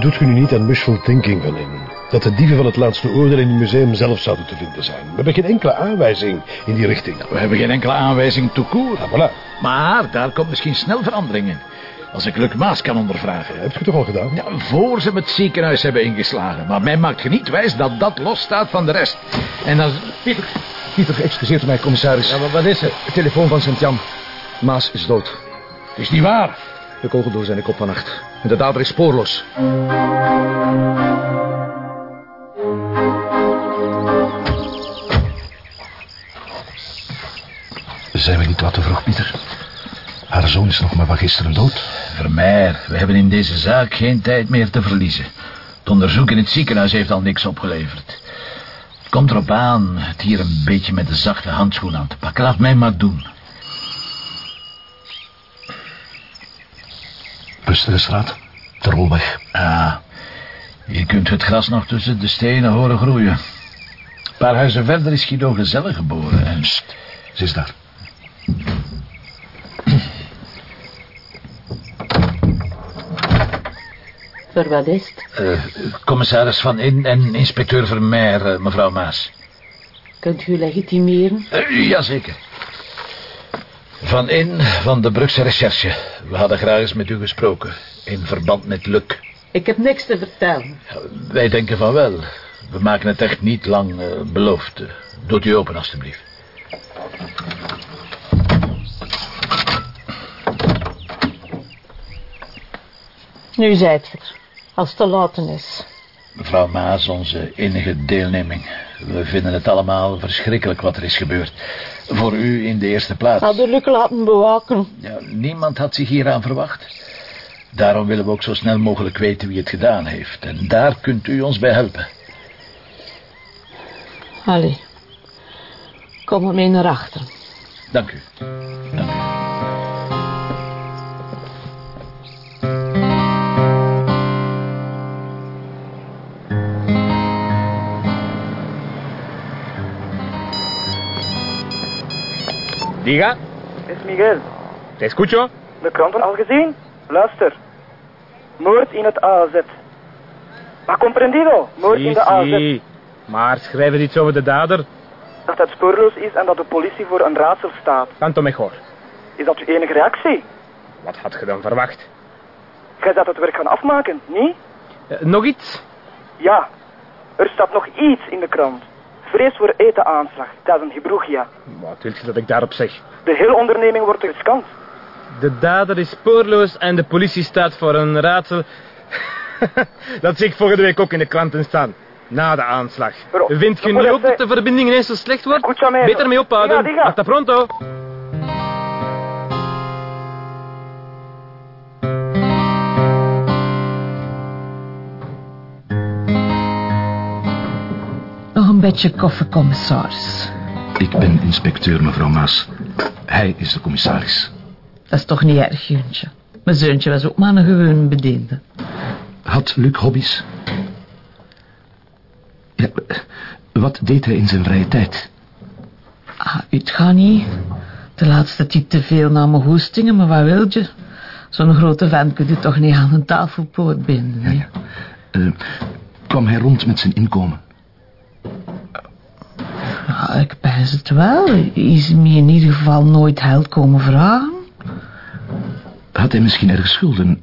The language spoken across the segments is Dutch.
doet u nu niet aan wishful thinking van in. Dat de dieven van het laatste oordeel in het museum zelf zouden te vinden zijn. We hebben geen enkele aanwijzing in die richting. We hebben geen enkele aanwijzing tout court. Ah, voilà. Maar daar komt misschien snel verandering in. Als ik Luc Maas kan ondervragen. Heb je toch al gedaan? Ja, voor ze het ziekenhuis hebben ingeslagen. Maar mij maakt niet wijs dat dat losstaat van de rest. En als... Pieter, Pieter, excuseert mij, commissaris. Ja, maar wat is er? Telefoon van Sint-Jan. Maas is dood. Het is niet waar. De kogel door zijn kop vannacht. En de dader is spoorloos. Zijn we niet wat te vroeg, Pieter? Haar zoon is nog maar van gisteren dood. Vermeer, we hebben in deze zaak geen tijd meer te verliezen. Het onderzoek in het ziekenhuis heeft al niks opgeleverd. Het komt erop aan het hier een beetje met de zachte handschoen aan te pakken. Laat mij maar doen. Rustige straat, de rolweg. Ah, hier kunt het gras nog tussen de stenen horen groeien. Een paar huizen verder is Guido gezellig geboren. En... Psst, ze is daar. Voor wat is het? Eh, commissaris Van In en inspecteur Vermeer, eh, mevrouw Maas. Kunt u legitimeren? Uh, jazeker. Van In van de Brugse Recherche. We hadden graag eens met u gesproken. In verband met Luc. Ik heb niks te vertellen. Wij denken van wel. We maken het echt niet lang uh, beloofd. Doet u open, alstublieft. Nu zijt er. Als het te laten is. Mevrouw Maas, onze enige deelneming. We vinden het allemaal verschrikkelijk wat er is gebeurd. Voor u in de eerste plaats. Hadden Luc laten bewaken. Ja, niemand had zich hieraan verwacht. Daarom willen we ook zo snel mogelijk weten wie het gedaan heeft. En daar kunt u ons bij helpen. Allee. Kom ermee naar achter. Dank u. Dank u. Diga, Es Miguel. te escucho. De kranten al gezien? Luister. Moord in het AZ. Maar comprendido? Moord in de AZ. Maar schrijven iets over de dader? Dat het spoorloos is en dat de politie voor een raadsel staat. Tanto mejor. Is dat uw enige reactie? Wat had je dan verwacht? Gij zou het werk gaan afmaken, niet? Eh, nog iets? Ja. Er staat nog iets in de krant. Vrees voor etenaanslag tijdens Gebroegia. Wat wil je dat ik daarop zeg? De hele onderneming wordt gescand. De dader is spoorloos en de politie staat voor een raadsel. dat zie ik volgende week ook in de kranten staan. Na de aanslag. Vindt je dat nu ook dat de verbinding ineens zo slecht wordt? Beter mee ophouden. Hasta pronto. Beetje koffie, commissaris. Ik ben inspecteur, mevrouw Maas. Hij is de commissaris. Dat is toch niet erg, Juntje. Mijn zoontje was ook maar een gewone bediende. Had Luc hobby's? Ja, wat deed hij in zijn vrije tijd? Ah, het gaat niet. De laatste tijd te veel naar mijn hoestingen, maar wat wil je? Zo'n grote vent kun je toch niet aan een tafelpoot binden, hè? Eh, kwam hij rond met zijn inkomen? Ik pijs het wel. Is me in ieder geval nooit geld komen vragen? Had hij misschien ergens schulden?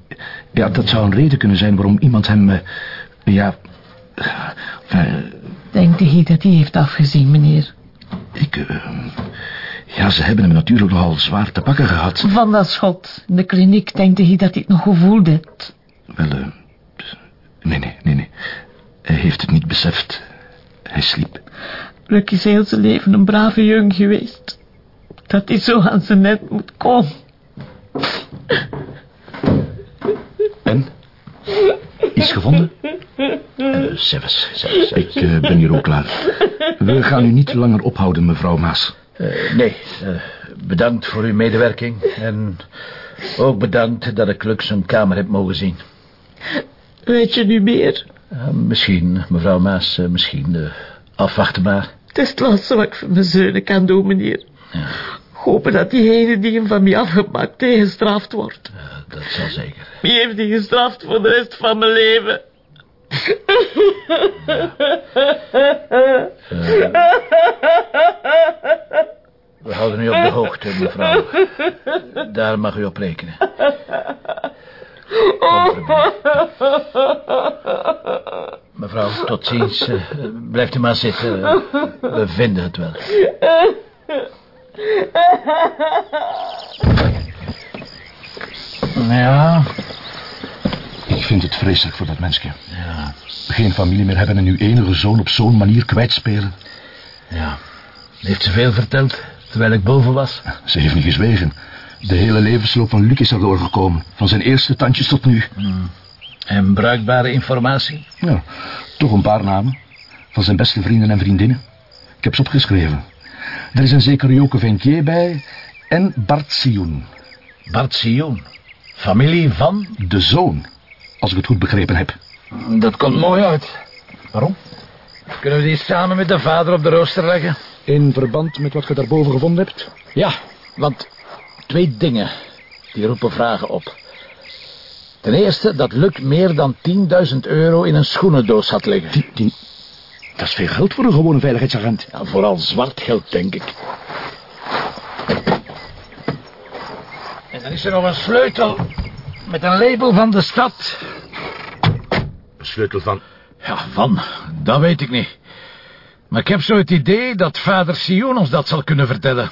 Ja, dat zou een reden kunnen zijn waarom iemand hem... eh, ja... eh, Denkt hij dat hij heeft afgezien, meneer? ik... eh, ja, ze hebben hem natuurlijk nogal zwaar te pakken gehad. Van dat schot in de kliniek denkt hij dat hij het nog gevoeld heeft. Wel, eh, nee, nee, nee, nee. Hij heeft het niet beseft. Hij sliep. Luc is heel zijn leven een brave jong geweest. Dat hij zo aan zijn net moet komen. En? Iets gevonden? Uh, Zeves, zeves, Ik eh, ben hier ook klaar. We gaan u niet langer ophouden, mevrouw Maas. Eh, nee, eh, bedankt voor uw medewerking. En ook bedankt dat ik Luc zijn kamer heb mogen zien. Weet je nu meer? Eh, misschien, mevrouw Maas, eh, misschien. Eh, afwachten maar. Het is het laatste wat ik voor mijn zonen kan doen, meneer. Hopen dat diegene die hem van mij afgemaakt tegengestraft wordt. Eh, dat zal zeker. Wie heeft die gestraft voor de rest van mijn leven? We houden u op de hoogte, mevrouw. Daar mag u op rekenen. Komt erbij. Mevrouw, tot ziens. Eh, Blijft u maar zitten. We vinden het wel. Ja, Ik vind het vreselijk voor dat mensje. ja, Geen familie meer hebben en uw enige zoon op zo'n manier kwijtspelen. ja. Heeft ze veel verteld, terwijl ik boven was? Ze heeft niet gezwegen. De hele levensloop van Luc is er doorgekomen. Van zijn eerste tandjes tot nu. En bruikbare informatie? Ja, toch een paar namen. Van zijn beste vrienden en vriendinnen. Ik heb ze opgeschreven. Er is een zekere Joke Ventier bij. En Bart Sioen. Bart Sion. Familie van? De zoon. Als ik het goed begrepen heb. Dat komt mooi uit. Waarom? Kunnen we die samen met de vader op de rooster leggen? In verband met wat je daarboven gevonden hebt? Ja, want twee dingen die roepen vragen op. Ten eerste dat Luc meer dan 10.000 euro in een schoenendoos had liggen. Die, die... Dat is veel geld voor een gewone veiligheidsagent. Ja, vooral zwart geld, denk ik. En dan is er nog een sleutel met een label van de stad. Sleutel van... Ja, van, dat weet ik niet. Maar ik heb zo het idee dat vader Sion ons dat zal kunnen vertellen.